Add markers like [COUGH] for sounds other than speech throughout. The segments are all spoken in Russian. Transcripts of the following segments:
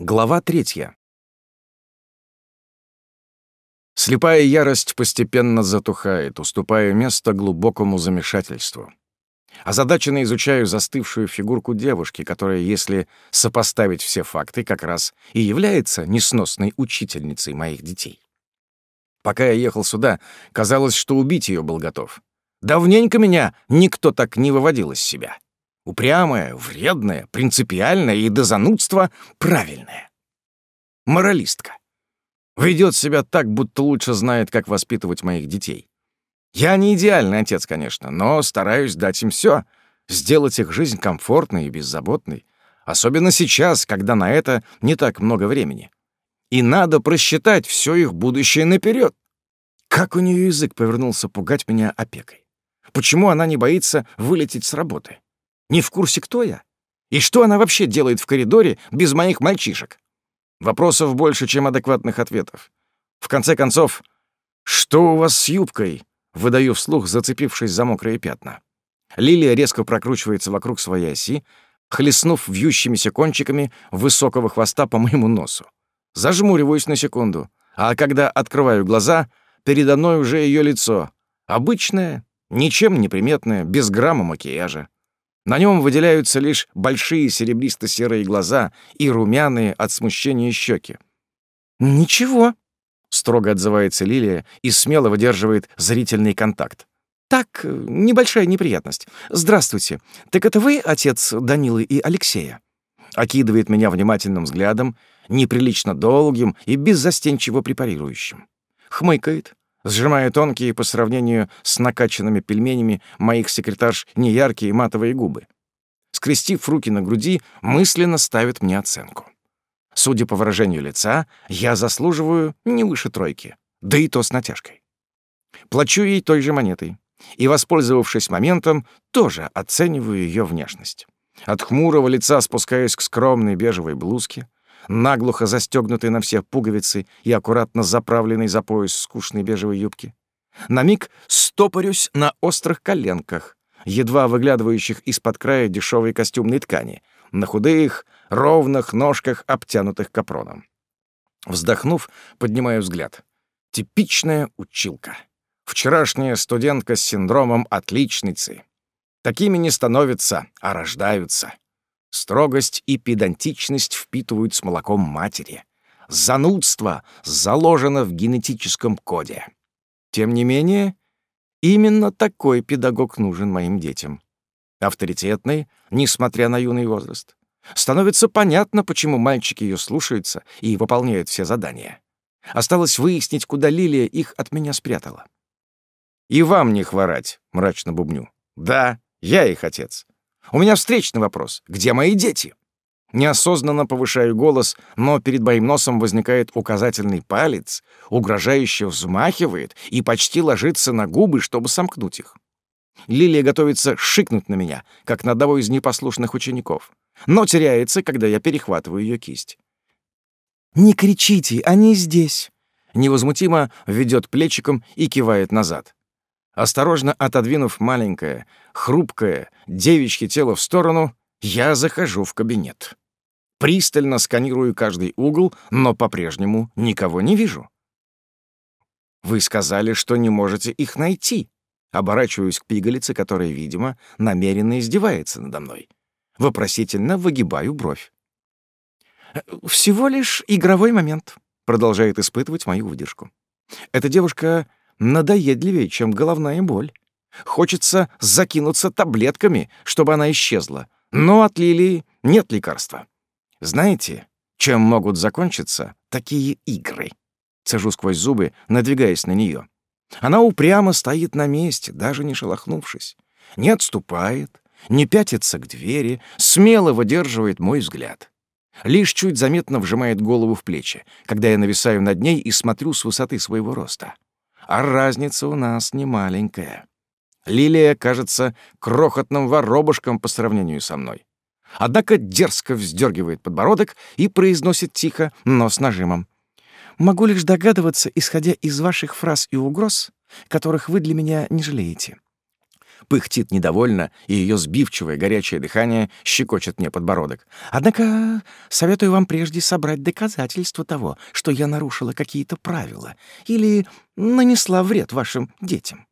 Глава третья. Слепая ярость постепенно затухает, уступая место глубокому замешательству. Озадаченно изучаю застывшую фигурку девушки, которая, если сопоставить все факты, как раз и является несносной учительницей моих детей. Пока я ехал сюда, казалось, что убить ее был готов. Давненько меня никто так не выводил из себя. Упрямая, вредная, принципиальная и до занудства правильная. Моралистка. Ведет себя так, будто лучше знает, как воспитывать моих детей. Я не идеальный отец, конечно, но стараюсь дать им все, сделать их жизнь комфортной и беззаботной, особенно сейчас, когда на это не так много времени. И надо просчитать все их будущее наперед. Как у нее язык повернулся пугать меня опекой? Почему она не боится вылететь с работы? Не в курсе, кто я? И что она вообще делает в коридоре без моих мальчишек? Вопросов больше, чем адекватных ответов. В конце концов, что у вас с юбкой? Выдаю вслух, зацепившись за мокрые пятна. Лилия резко прокручивается вокруг своей оси, хлестнув вьющимися кончиками высокого хвоста по моему носу. Зажмуриваюсь на секунду, а когда открываю глаза, передо мной уже ее лицо. Обычное, ничем не приметное, без грамма макияжа. На нем выделяются лишь большие серебристо-серые глаза и румяные от смущения щеки. «Ничего», — строго отзывается Лилия и смело выдерживает зрительный контакт. «Так, небольшая неприятность. Здравствуйте. Так это вы отец Данилы и Алексея?» Окидывает меня внимательным взглядом, неприлично долгим и беззастенчиво препарирующим. Хмыкает, сжимая тонкие по сравнению с накачанными пельменями моих секретарш неяркие матовые губы. Скрестив руки на груди, мысленно ставит мне оценку. Судя по выражению лица, я заслуживаю не выше тройки, да и то с натяжкой. Плачу ей той же монетой, и, воспользовавшись моментом, тоже оцениваю ее внешность. От хмурого лица спускаюсь к скромной бежевой блузке, наглухо застегнутой на все пуговицы и аккуратно заправленной за пояс скучной бежевой юбки. На миг стопорюсь на острых коленках, едва выглядывающих из-под края дешевой костюмной ткани, на худых, ровных ножках, обтянутых капроном. Вздохнув, поднимаю взгляд. Типичная училка. Вчерашняя студентка с синдромом отличницы. Такими не становятся, а рождаются. Строгость и педантичность впитывают с молоком матери. Занудство заложено в генетическом коде. Тем не менее, именно такой педагог нужен моим детям. Авторитетный, несмотря на юный возраст. Становится понятно, почему мальчики ее слушаются и выполняют все задания. Осталось выяснить, куда Лилия их от меня спрятала. «И вам не хворать», — мрачно бубню. «Да, я их отец. У меня встречный вопрос. Где мои дети? Неосознанно повышаю голос, но перед моим носом возникает указательный палец, угрожающе взмахивает и почти ложится на губы, чтобы сомкнуть их. Лилия готовится шикнуть на меня, как на одного из непослушных учеников, но теряется, когда я перехватываю ее кисть. «Не кричите, они здесь!» Невозмутимо ведет плечиком и кивает назад. Осторожно отодвинув маленькое, хрупкое, девичье тело в сторону, я захожу в кабинет. Пристально сканирую каждый угол, но по-прежнему никого не вижу. «Вы сказали, что не можете их найти», Оборачиваюсь к пигалице, которая, видимо, намеренно издевается надо мной. Вопросительно выгибаю бровь. «Всего лишь игровой момент», — продолжает испытывать мою выдержку. Эта девушка надоедливее, чем головная боль. Хочется закинуться таблетками, чтобы она исчезла. Но от Лилии нет лекарства. Знаете, чем могут закончиться такие игры? Цежу сквозь зубы, надвигаясь на нее. Она упрямо стоит на месте, даже не шелохнувшись. Не отступает, не пятится к двери, смело выдерживает мой взгляд. Лишь чуть заметно вжимает голову в плечи, когда я нависаю над ней и смотрю с высоты своего роста а разница у нас не маленькая. Лилия кажется крохотным воробушком по сравнению со мной. Однако дерзко вздергивает подбородок и произносит тихо, но с нажимом. «Могу лишь догадываться, исходя из ваших фраз и угроз, которых вы для меня не жалеете. Пыхтит недовольно, и ее сбивчивое горячее дыхание щекочет мне подбородок. «Однако советую вам прежде собрать доказательства того, что я нарушила какие-то правила или нанесла вред вашим детям».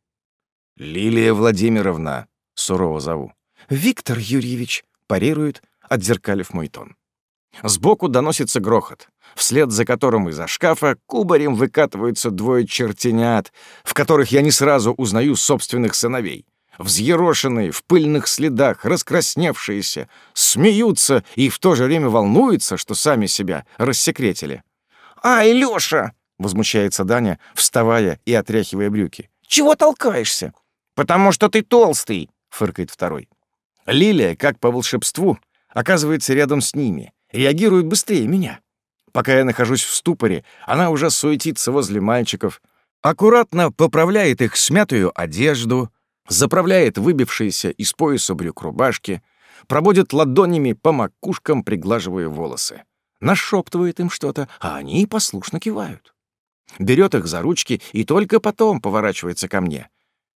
«Лилия Владимировна», — сурово зову. «Виктор Юрьевич», — парирует, отзеркалив мой тон. Сбоку доносится грохот, вслед за которым из-за шкафа кубарем выкатываются двое чертенят, в которых я не сразу узнаю собственных сыновей. Взъерошенные, в пыльных следах, раскрасневшиеся, смеются и в то же время волнуются, что сами себя рассекретили. «Ай, Лёша!» — возмущается Даня, вставая и отряхивая брюки. «Чего толкаешься?» «Потому что ты толстый!» — фыркает второй. Лилия, как по волшебству, оказывается рядом с ними, реагирует быстрее меня. Пока я нахожусь в ступоре, она уже суетится возле мальчиков, аккуратно поправляет их смятую одежду, заправляет выбившиеся из пояса брюк рубашки, проводит ладонями по макушкам, приглаживая волосы. Нашептывает им что-то, а они послушно кивают. Берет их за ручки и только потом поворачивается ко мне.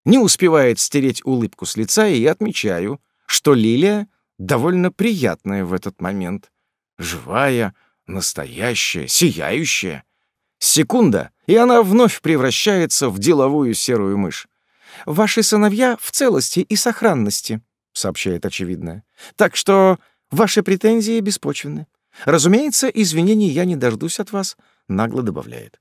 Не успевает стереть улыбку с лица, и я отмечаю, что Лилия довольно приятная в этот момент. Живая, настоящая, сияющая. Секунда, и она вновь превращается в деловую серую мышь. «Ваши сыновья в целости и сохранности», — сообщает очевидное. «Так что ваши претензии беспочвенны. Разумеется, извинений я не дождусь от вас», — нагло добавляет.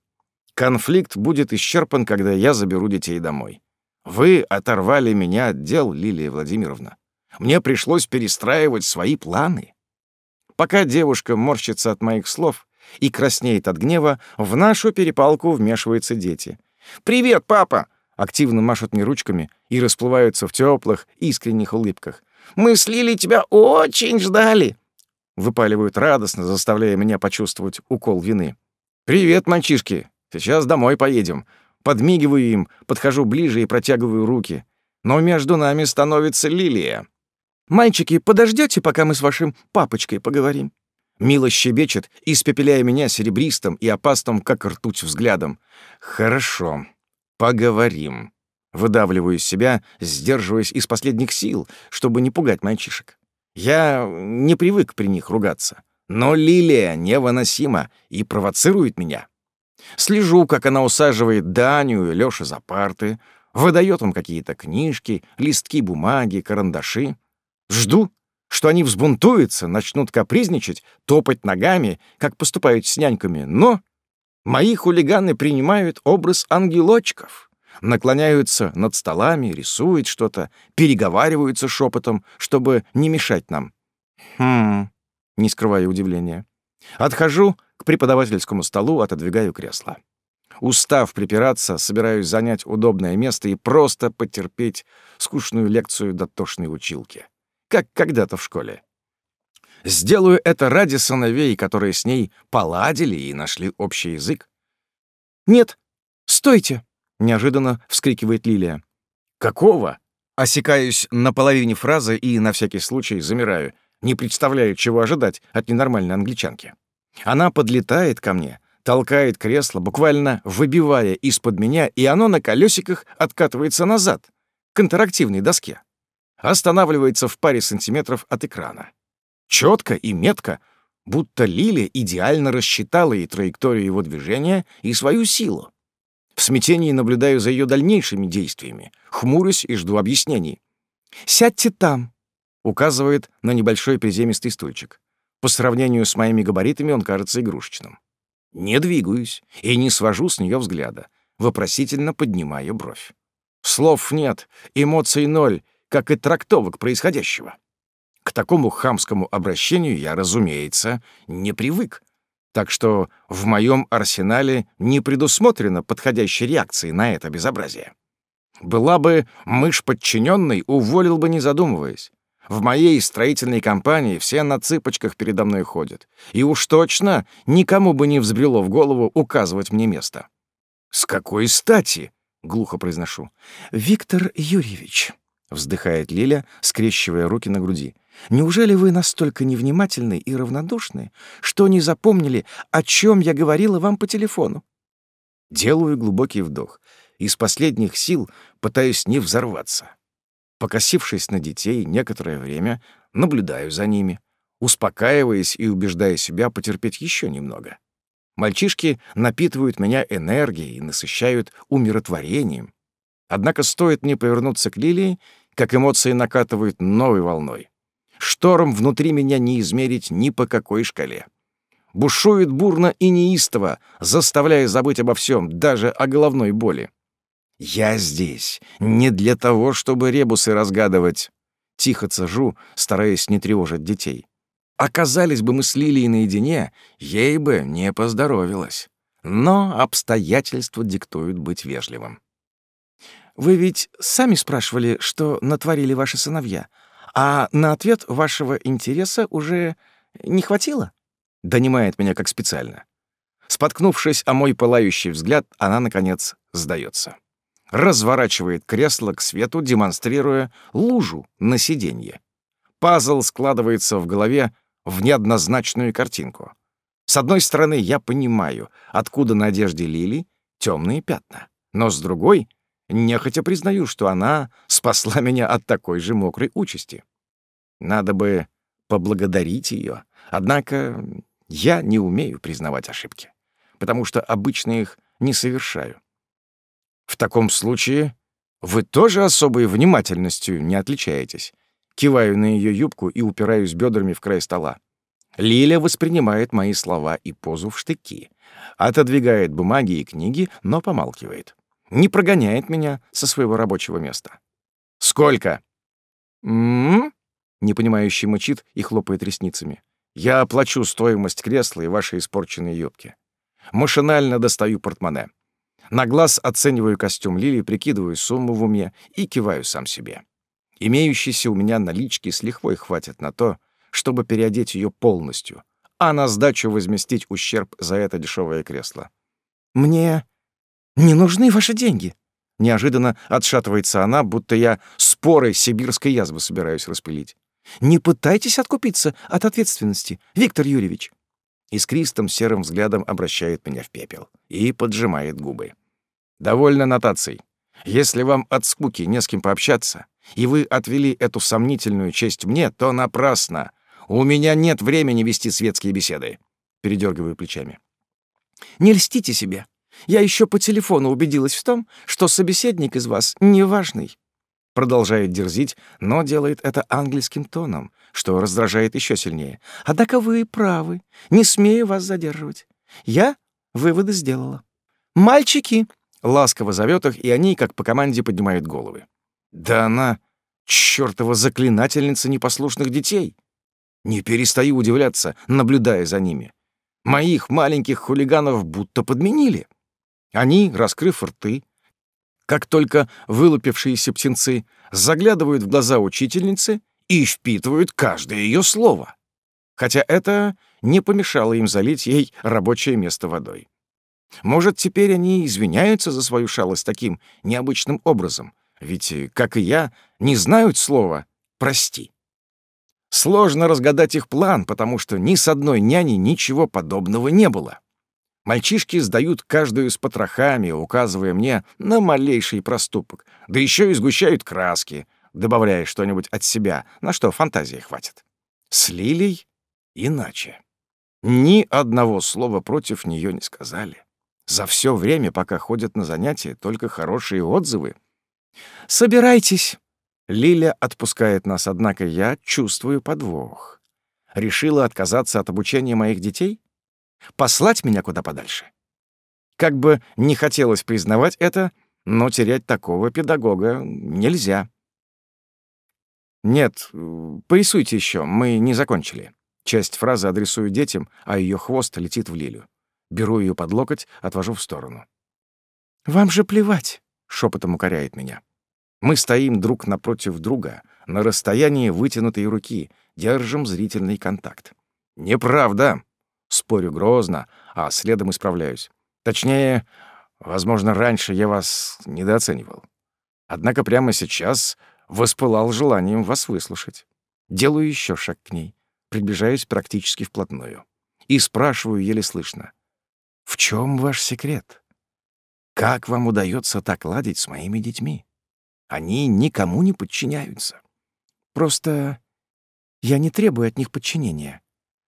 «Конфликт будет исчерпан, когда я заберу детей домой. Вы оторвали меня от дел, Лилия Владимировна. Мне пришлось перестраивать свои планы». Пока девушка морщится от моих слов и краснеет от гнева, в нашу перепалку вмешиваются дети. «Привет, папа!» Активно машут мне ручками и расплываются в теплых, искренних улыбках. «Мы с Лили тебя очень ждали!» Выпаливают радостно, заставляя меня почувствовать укол вины. «Привет, мальчишки! Сейчас домой поедем». Подмигиваю им, подхожу ближе и протягиваю руки. Но между нами становится Лилия. «Мальчики, подождете, пока мы с вашим папочкой поговорим?» Мило щебечет, испепеляя меня серебристым и опасным, как ртуть, взглядом. «Хорошо. Поговорим». Выдавливаю из себя, сдерживаясь из последних сил, чтобы не пугать мальчишек. Я не привык при них ругаться. Но Лилия невыносима и провоцирует меня. Слежу, как она усаживает Даню и Лёшу за парты, выдает им какие-то книжки, листки бумаги, карандаши. Жду, что они взбунтуются, начнут капризничать, топать ногами, как поступают с няньками, но мои хулиганы принимают образ ангелочков, наклоняются над столами, рисуют что-то, переговариваются шепотом, чтобы не мешать нам. Хм, не скрывая удивления. Отхожу к преподавательскому столу, отодвигаю кресло. Устав припираться, собираюсь занять удобное место и просто потерпеть скучную лекцию дотошной училки как когда-то в школе. Сделаю это ради сыновей, которые с ней поладили и нашли общий язык. «Нет, стойте!» — неожиданно вскрикивает Лилия. «Какого?» Осекаюсь на половине фразы и на всякий случай замираю, не представляю, чего ожидать от ненормальной англичанки. Она подлетает ко мне, толкает кресло, буквально выбивая из-под меня, и оно на колесиках откатывается назад, к интерактивной доске останавливается в паре сантиметров от экрана. Четко и метко, будто Лили идеально рассчитала и траекторию его движения, и свою силу. В смятении наблюдаю за ее дальнейшими действиями, хмурюсь и жду объяснений. «Сядьте там», — указывает на небольшой приземистый стульчик. По сравнению с моими габаритами он кажется игрушечным. Не двигаюсь и не свожу с нее взгляда, вопросительно поднимаю бровь. Слов нет, эмоций ноль, как и трактовок происходящего. К такому хамскому обращению я, разумеется, не привык, так что в моем арсенале не предусмотрено подходящей реакции на это безобразие. Была бы мышь подчиненной, уволил бы, не задумываясь. В моей строительной компании все на цыпочках передо мной ходят. И уж точно никому бы не взбрело в голову указывать мне место. «С какой стати?» — глухо произношу. «Виктор Юрьевич», — вздыхает Лиля, скрещивая руки на груди. «Неужели вы настолько невнимательны и равнодушны, что не запомнили, о чем я говорила вам по телефону?» Делаю глубокий вдох. Из последних сил пытаюсь не взорваться. Покосившись на детей, некоторое время наблюдаю за ними, успокаиваясь и убеждая себя потерпеть еще немного. Мальчишки напитывают меня энергией и насыщают умиротворением. Однако стоит мне повернуться к Лилии, как эмоции накатывают новой волной. Шторм внутри меня не измерить ни по какой шкале. Бушует бурно и неистово, заставляя забыть обо всем, даже о головной боли. Я здесь не для того, чтобы ребусы разгадывать. Тихо цежу, стараясь не тревожить детей. Оказались бы мы с Лилией наедине, ей бы не поздоровилось. Но обстоятельства диктуют быть вежливым. «Вы ведь сами спрашивали, что натворили ваши сыновья, а на ответ вашего интереса уже не хватило?» Донимает меня как специально. Споткнувшись о мой пылающий взгляд, она, наконец, сдается. Разворачивает кресло к свету, демонстрируя лужу на сиденье. Пазл складывается в голове в неоднозначную картинку. С одной стороны, я понимаю, откуда на одежде Лили темные пятна, но с другой — нехотя признаю, что она спасла меня от такой же мокрой участи. Надо бы поблагодарить ее, однако я не умею признавать ошибки, потому что обычно их не совершаю. В таком случае вы тоже особой внимательностью не отличаетесь. Киваю на ее юбку и упираюсь бедрами в край стола. Лиля воспринимает мои слова и позу в штыки. Отодвигает бумаги и книги, но помалкивает. Не прогоняет меня со своего рабочего места. «Сколько?» «М-м-м?» мычит и хлопает ресницами. «Я оплачу стоимость кресла и вашей испорченной юбки». Машинально достаю портмоне. На глаз оцениваю костюм Лили, прикидываю сумму в уме и киваю сам себе. Имеющейся у меня налички с лихвой хватит на то, чтобы переодеть ее полностью, а на сдачу возместить ущерб за это дешевое кресло. «Мне не нужны ваши деньги», Неожиданно отшатывается она, будто я споры сибирской язвы собираюсь распылить. «Не пытайтесь откупиться от ответственности, Виктор Юрьевич!» Искристым серым взглядом обращает меня в пепел и поджимает губы. «Довольно нотаций. Если вам от скуки не с кем пообщаться, и вы отвели эту сомнительную честь мне, то напрасно. У меня нет времени вести светские беседы. Передергиваю плечами. Не льстите себе. Я еще по телефону убедилась в том, что собеседник из вас неважный. Продолжает дерзить, но делает это английским тоном, что раздражает еще сильнее. Однако вы правы. Не смею вас задерживать. Я выводы сделала. Мальчики! Ласково зовет их, и они, как по команде, поднимают головы. Да она чёртова заклинательница непослушных детей. Не перестаю удивляться, наблюдая за ними. Моих маленьких хулиганов будто подменили. Они, раскрыв рты, как только вылупившиеся птенцы, заглядывают в глаза учительницы и впитывают каждое ее слово. Хотя это не помешало им залить ей рабочее место водой. Может, теперь они извиняются за свою шалость таким необычным образом, ведь, как и я, не знают слова «прости». Сложно разгадать их план, потому что ни с одной няней ничего подобного не было. Мальчишки сдают каждую с потрохами, указывая мне на малейший проступок, да еще и сгущают краски, добавляя что-нибудь от себя, на что фантазии хватит. С Лилей иначе. Ни одного слова против нее не сказали. За все время, пока ходят на занятия, только хорошие отзывы. «Собирайтесь!» Лиля отпускает нас, однако я чувствую подвох. Решила отказаться от обучения моих детей? Послать меня куда подальше? Как бы не хотелось признавать это, но терять такого педагога нельзя. «Нет, порисуйте еще, мы не закончили». Часть фразы адресую детям, а ее хвост летит в Лилю. Беру ее под локоть, отвожу в сторону. «Вам же плевать», — шепотом укоряет меня. Мы стоим друг напротив друга, на расстоянии вытянутой руки, держим зрительный контакт. «Неправда!» — спорю грозно, а следом исправляюсь. Точнее, возможно, раньше я вас недооценивал. Однако прямо сейчас воспылал желанием вас выслушать. Делаю еще шаг к ней, приближаюсь практически вплотную. И спрашиваю еле слышно. «В чем ваш секрет? Как вам удается так ладить с моими детьми?» Они никому не подчиняются. Просто я не требую от них подчинения.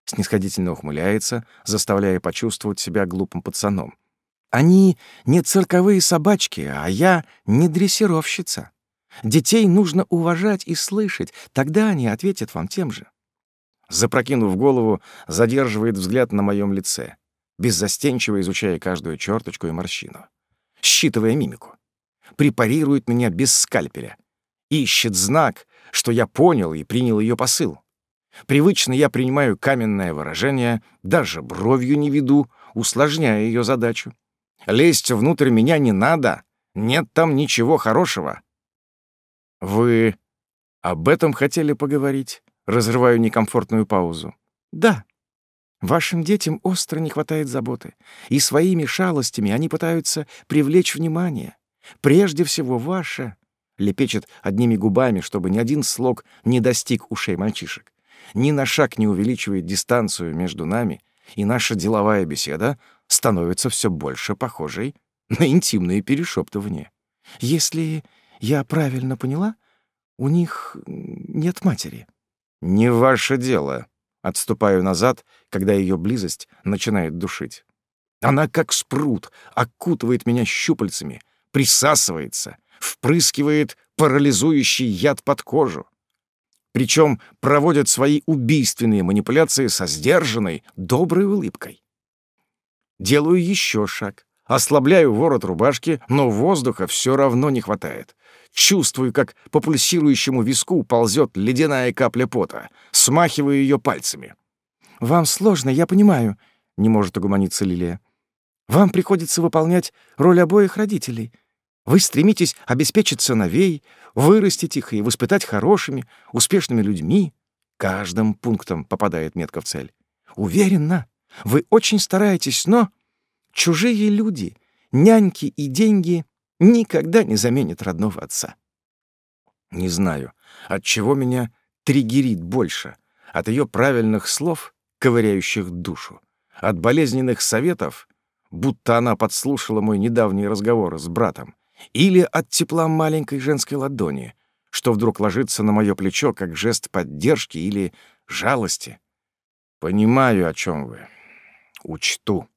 Снисходительно ухмыляется, заставляя почувствовать себя глупым пацаном. Они не цирковые собачки, а я не дрессировщица. Детей нужно уважать и слышать, тогда они ответят вам тем же. Запрокинув голову, задерживает взгляд на моем лице, беззастенчиво изучая каждую черточку и морщину, считывая мимику. Препарирует меня без скальпеля. Ищет знак, что я понял и принял ее посыл. Привычно я принимаю каменное выражение, даже бровью не веду, усложняя ее задачу. Лезть внутрь меня не надо, нет там ничего хорошего. Вы об этом хотели поговорить? Разрываю некомфортную паузу. Да. Вашим детям остро не хватает заботы, и своими шалостями они пытаются привлечь внимание. Прежде всего ваше, лепечет одними губами, чтобы ни один слог не достиг ушей мальчишек. Ни на шаг не увеличивает дистанцию между нами, и наша деловая беседа становится все больше похожей на интимные перешептывания. Если я правильно поняла, у них нет матери. Не ваше дело. Отступаю назад, когда ее близость начинает душить. Она как спрут, окутывает меня щупальцами, присасывается, впрыскивает парализующий яд под кожу. Причем проводит свои убийственные манипуляции со сдержанной, доброй улыбкой. Делаю еще шаг, Ослабляю ворот рубашки, но воздуха все равно не хватает. Чувствую, как по пульсирующему виску ползет ледяная капля пота. Смахиваю ее пальцами. «Вам сложно, я понимаю», — не может угомониться Лилия. «Вам приходится выполнять роль обоих родителей. Вы стремитесь обеспечить сыновей, вырастить их и воспитать хорошими, успешными людьми. Каждым пунктом попадает метка в цель. Уверена, вы очень стараетесь, но Чужие люди, няньки и деньги никогда не заменят родного отца. Не знаю, от чего меня триггерит больше, от ее правильных слов, ковыряющих душу, от болезненных советов, будто она подслушала мой недавний разговор с братом, или от тепла маленькой женской ладони, что вдруг ложится на мое плечо как жест поддержки или жалости. Понимаю, о чем вы. Учту.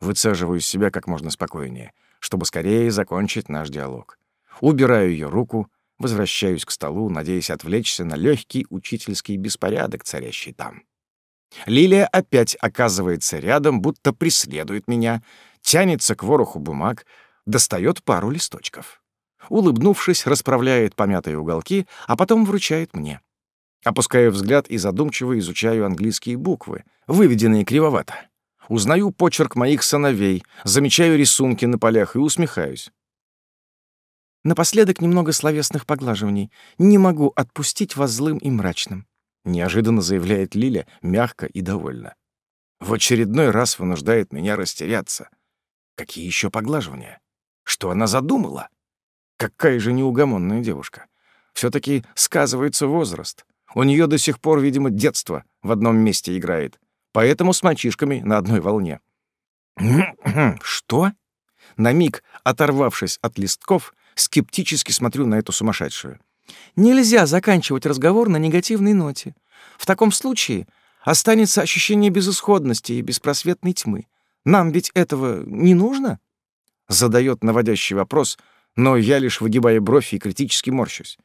Выцеживаю себя как можно спокойнее, чтобы скорее закончить наш диалог. Убираю ее руку, возвращаюсь к столу, надеясь отвлечься на легкий учительский беспорядок, царящий там. Лилия опять оказывается рядом, будто преследует меня, тянется к вороху бумаг, достает пару листочков. Улыбнувшись, расправляет помятые уголки, а потом вручает мне. Опускаю взгляд и задумчиво изучаю английские буквы, выведенные кривовато. Узнаю почерк моих сыновей, замечаю рисунки на полях и усмехаюсь. Напоследок немного словесных поглаживаний. Не могу отпустить вас злым и мрачным. Неожиданно заявляет Лиля, мягко и довольно. В очередной раз вынуждает меня растеряться. Какие еще поглаживания? Что она задумала? Какая же неугомонная девушка. все таки сказывается возраст. У нее до сих пор, видимо, детство в одном месте играет поэтому с мальчишками на одной волне. [CLEARS THROAT] «Что?» На миг, оторвавшись от листков, скептически смотрю на эту сумасшедшую. «Нельзя заканчивать разговор на негативной ноте. В таком случае останется ощущение безысходности и беспросветной тьмы. Нам ведь этого не нужно?» Задает наводящий вопрос, но я лишь выгибаю бровь и критически морщусь.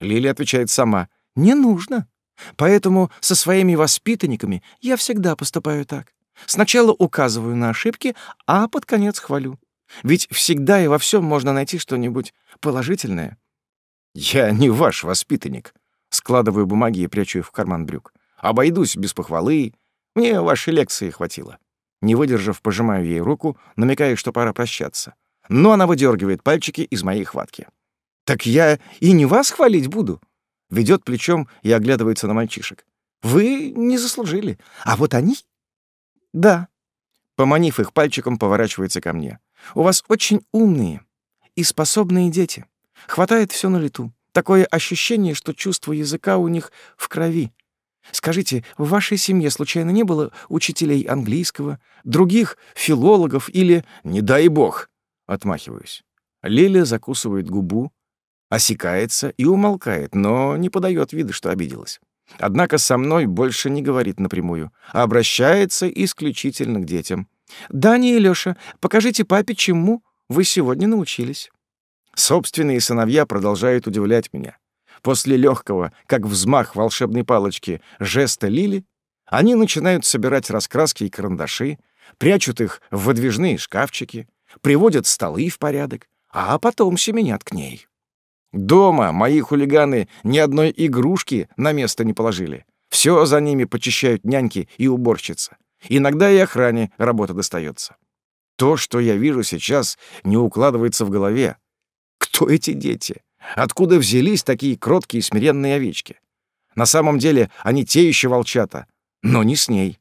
Лили отвечает сама. «Не нужно. Поэтому со своими воспитанниками я всегда поступаю так. Сначала указываю на ошибки, а под конец хвалю. Ведь всегда и во всем можно найти что-нибудь положительное. Я не ваш воспитанник. Складываю бумаги и прячу их в карман брюк. Обойдусь без похвалы. Мне вашей лекции хватило. Не выдержав, пожимаю ей руку, намекая, что пора прощаться. Но она выдергивает пальчики из моей хватки. «Так я и не вас хвалить буду ведет плечом и оглядывается на мальчишек. «Вы не заслужили. А вот они...» «Да». Поманив их пальчиком, поворачивается ко мне. «У вас очень умные и способные дети. Хватает все на лету. Такое ощущение, что чувство языка у них в крови. Скажите, в вашей семье случайно не было учителей английского, других филологов или... Не дай бог!» Отмахиваюсь. Лиля закусывает губу, осекается и умолкает, но не подает вида, что обиделась. Однако со мной больше не говорит напрямую, а обращается исключительно к детям. «Даня и Лёша, покажите папе, чему вы сегодня научились». Собственные сыновья продолжают удивлять меня. После легкого, как взмах волшебной палочки, жеста Лили, они начинают собирать раскраски и карандаши, прячут их в выдвижные шкафчики, приводят столы в порядок, а потом семенят к ней. Дома мои хулиганы ни одной игрушки на место не положили. Все за ними почищают няньки и уборщица. Иногда и охране работа достается. То, что я вижу сейчас, не укладывается в голове. Кто эти дети? Откуда взялись такие кроткие и смиренные овечки? На самом деле они те еще волчата, но не с ней.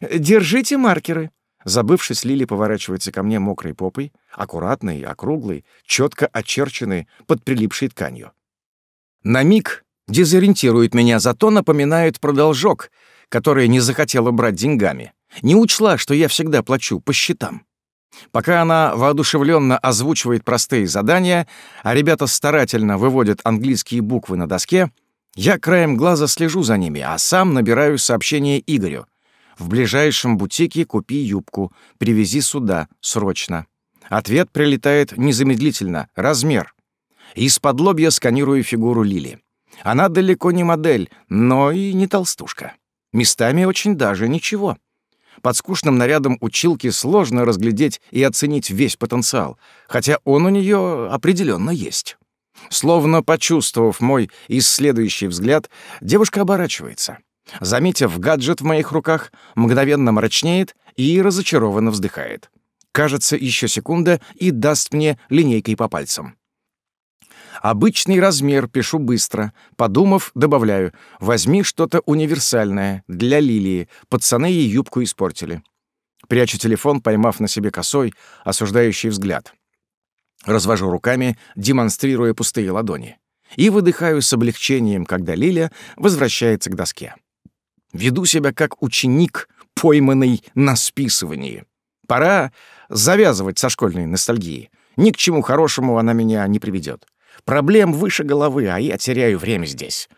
«Держите маркеры», Забывшись, Лили поворачивается ко мне мокрой попой, аккуратной, округлой, четко очерченной под прилипшей тканью. На миг дезориентирует меня, зато напоминает про должок, который не захотела брать деньгами. Не учла, что я всегда плачу по счетам. Пока она воодушевленно озвучивает простые задания, а ребята старательно выводят английские буквы на доске, я краем глаза слежу за ними, а сам набираю сообщение Игорю. В ближайшем бутике купи юбку, привези сюда, срочно. Ответ прилетает незамедлительно. Размер. Из-под лобья сканирую фигуру Лили. Она далеко не модель, но и не толстушка. Местами очень даже ничего. Под скучным нарядом училки сложно разглядеть и оценить весь потенциал, хотя он у нее определенно есть. Словно почувствовав мой исследующий взгляд, девушка оборачивается — Заметив гаджет в моих руках, мгновенно мрачнеет и разочарованно вздыхает. Кажется, еще секунда и даст мне линейкой по пальцам. Обычный размер пишу быстро. Подумав, добавляю. Возьми что-то универсальное. Для Лилии. Пацаны ей юбку испортили. Прячу телефон, поймав на себе косой, осуждающий взгляд. Развожу руками, демонстрируя пустые ладони. И выдыхаю с облегчением, когда Лиля возвращается к доске. Веду себя как ученик, пойманный на списывании. Пора завязывать со школьной ностальгией. Ни к чему хорошему она меня не приведет. Проблем выше головы, а я теряю время здесь.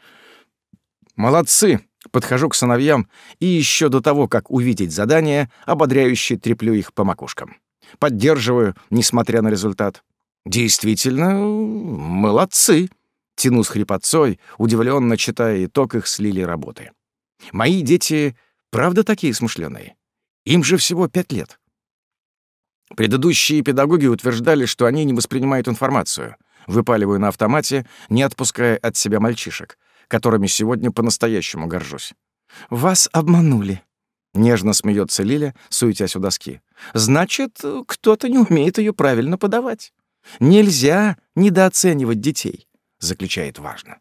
Молодцы! Подхожу к сыновьям и еще до того, как увидеть задание, ободряюще треплю их по макушкам. Поддерживаю, несмотря на результат. Действительно, молодцы! Тяну с хрипотцой, удивленно читая итог их слили работы. Мои дети правда такие смышленые? Им же всего пять лет. Предыдущие педагоги утверждали, что они не воспринимают информацию. Выпаливаю на автомате, не отпуская от себя мальчишек, которыми сегодня по-настоящему горжусь. «Вас обманули», — нежно смеется Лиля, суетясь у доски. «Значит, кто-то не умеет ее правильно подавать. Нельзя недооценивать детей», — заключает важно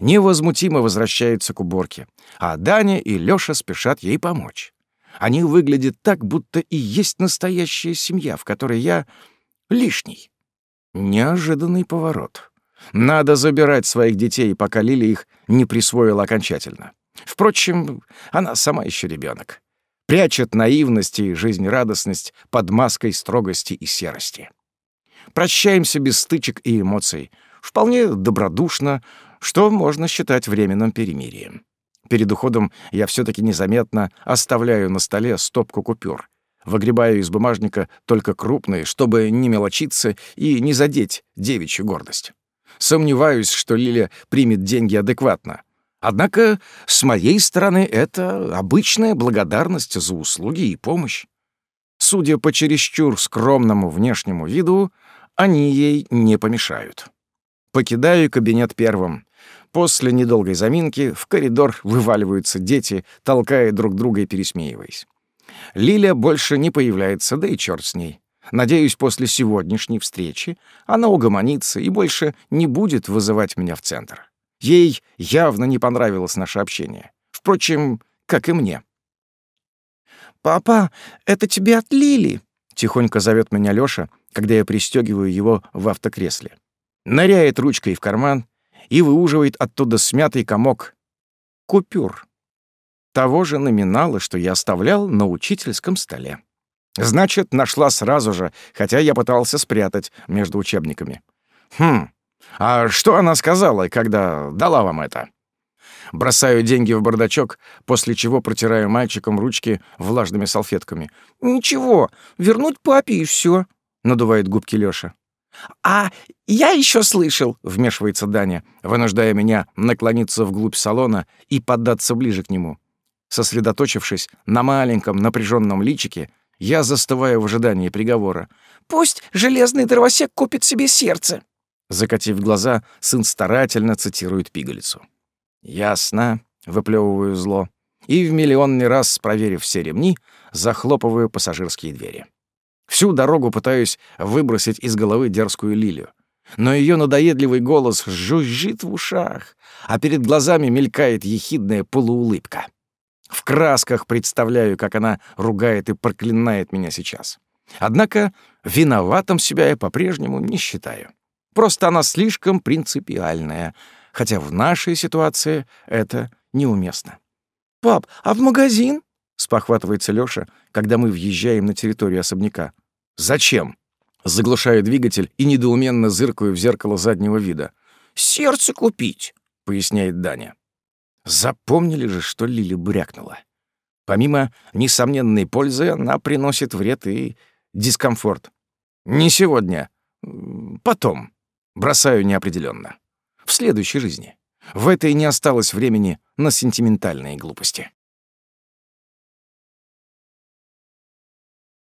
невозмутимо возвращается к уборке, а Даня и Лёша спешат ей помочь. Они выглядят так, будто и есть настоящая семья, в которой я лишний. Неожиданный поворот. Надо забирать своих детей, пока Лили их не присвоила окончательно. Впрочем, она сама еще ребенок. Прячет наивность и жизнерадостность под маской строгости и серости. Прощаемся без стычек и эмоций. Вполне добродушно, что можно считать временным перемирием. Перед уходом я все таки незаметно оставляю на столе стопку купюр. Выгребаю из бумажника только крупные, чтобы не мелочиться и не задеть девичью гордость. Сомневаюсь, что Лиля примет деньги адекватно. Однако, с моей стороны, это обычная благодарность за услуги и помощь. Судя по чересчур скромному внешнему виду, они ей не помешают. Покидаю кабинет первым. После недолгой заминки в коридор вываливаются дети, толкая друг друга и пересмеиваясь. Лиля больше не появляется, да и черт с ней. Надеюсь, после сегодняшней встречи она угомонится и больше не будет вызывать меня в центр. Ей явно не понравилось наше общение. Впрочем, как и мне. «Папа, это тебе от Лили!» — тихонько зовет меня Лёша, когда я пристегиваю его в автокресле. Ныряет ручкой в карман и выуживает оттуда смятый комок купюр. Того же номинала, что я оставлял на учительском столе. Значит, нашла сразу же, хотя я пытался спрятать между учебниками. Хм, А что она сказала, когда дала вам это? Бросаю деньги в бардачок, после чего протираю мальчиком ручки влажными салфетками. «Ничего, вернуть папе и все, надувает губки Лёша. «А я еще слышал», — вмешивается Даня, вынуждая меня наклониться вглубь салона и поддаться ближе к нему. Сосредоточившись на маленьком напряженном личике, я застываю в ожидании приговора. «Пусть железный дровосек купит себе сердце!» Закатив глаза, сын старательно цитирует пигалицу. «Ясно», — выплевываю зло, и в миллионный раз, проверив все ремни, захлопываю пассажирские двери. Всю дорогу пытаюсь выбросить из головы дерзкую лилию. Но ее надоедливый голос жужжит в ушах, а перед глазами мелькает ехидная полуулыбка. В красках представляю, как она ругает и проклинает меня сейчас. Однако виноватым себя я по-прежнему не считаю. Просто она слишком принципиальная, хотя в нашей ситуации это неуместно. «Пап, а в магазин?» — спохватывается Лёша, когда мы въезжаем на территорию особняка. «Зачем?» Заглушаю двигатель и недоуменно зыркаю в зеркало заднего вида. «Сердце купить», — поясняет Даня. Запомнили же, что Лили брякнула. Помимо несомненной пользы, она приносит вред и дискомфорт. Не сегодня. Потом. Бросаю неопределенно. В следующей жизни. В этой не осталось времени на сентиментальные глупости.